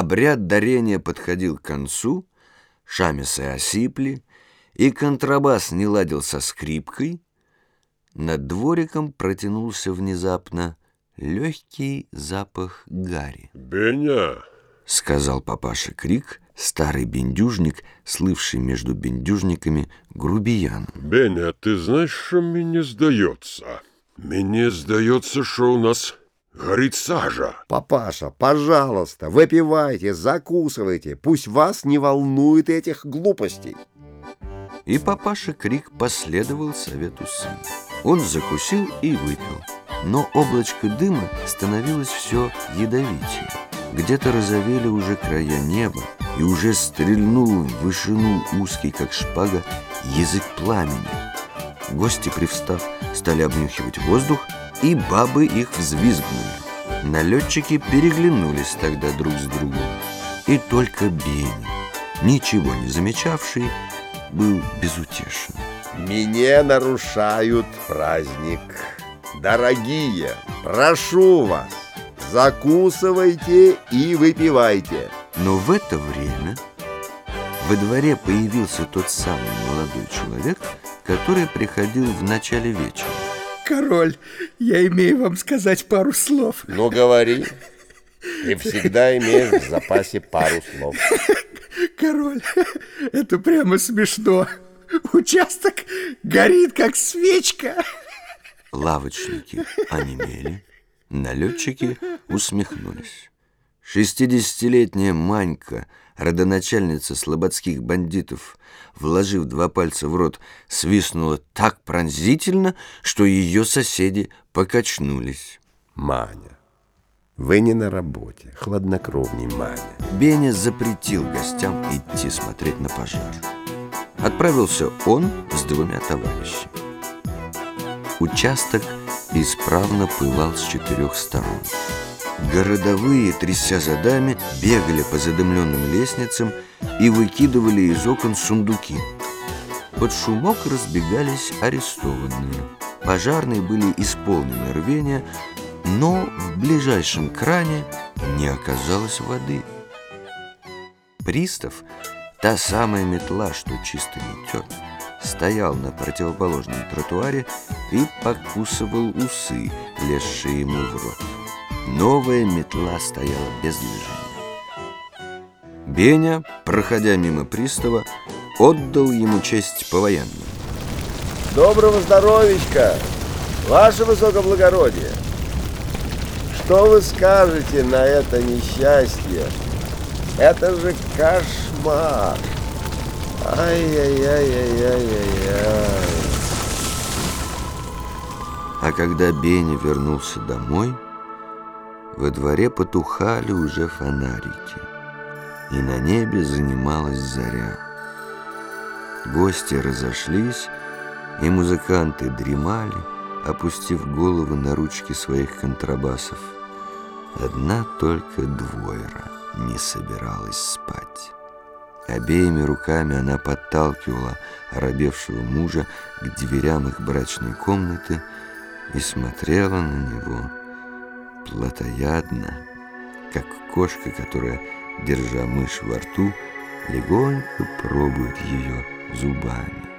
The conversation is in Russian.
обряд дарения подходил к концу, шамесы осипли, и контрабас не ладил со скрипкой, над двориком протянулся внезапно легкий запах гари. «Беня!» — сказал папаша Крик, старый бендюжник, слывший между бендюжниками грубияном. «Беня, ты знаешь, что мне сдается? Мне сдается, что у нас горит сажа». Папаша, пожалуйста, выпивайте, закусывайте, пусть вас не волнует этих глупостей. И папаша Крик последовал совету сына. Он закусил и выпил, но облачко дыма становилось все ядовитее. Где-то розовели уже края неба, и уже стрельнул в вышину узкий, как шпага, язык пламени. Гости, привстав, стали обнюхивать воздух, и бабы их взвизгнули. Налетчики переглянулись тогда друг с другом. И только Бенни, ничего не замечавший, был безутешен. Мне нарушают праздник. Дорогие, прошу вас, закусывайте и выпивайте. Но в это время во дворе появился тот самый молодой человек, который приходил в начале вечера. Король, я имею вам сказать пару слов. Ну, говори. Ты всегда имеешь в запасе пару слов. Король, это прямо смешно. Участок горит, как свечка. Лавочники онемели, налетчики усмехнулись. Шестидесятилетняя Манька, родоначальница слободских бандитов, вложив два пальца в рот, свистнула так пронзительно, что ее соседи покачнулись. Маня, вы не на работе, хладнокровней Маня. Беня запретил гостям идти смотреть на пожар. Отправился он с двумя товарищами. Участок исправно пылал с четырех сторон. Городовые, тряся задами, бегали по задымленным лестницам и выкидывали из окон сундуки. Под шумок разбегались арестованные. Пожарные были исполнены рвения, но в ближайшем кране не оказалось воды. Пристав, та самая метла, что чисто метет, стоял на противоположном тротуаре и покусывал усы, лезшие ему в рот. Новая метла стояла без движения. Беня, проходя мимо пристава, отдал ему честь по-военному. Доброго здоровичка, ваше высокоблагородие! Что вы скажете на это несчастье? Это же кошмар! Ай-яй-яй-яй-яй-яй-яй! А когда Беня вернулся домой, во дворе потухали уже фонарики, и на небе занималась заря. Гости разошлись, и музыканты дремали, опустив головы на ручки своих контрабасов. Одна только двойра не собиралась спать. Обеими руками она подталкивала оробевшего мужа к дверям их брачной комнаты и смотрела на него плотоядно, как кошка, которая, держа мышь во рту, легонько пробует ее зубами.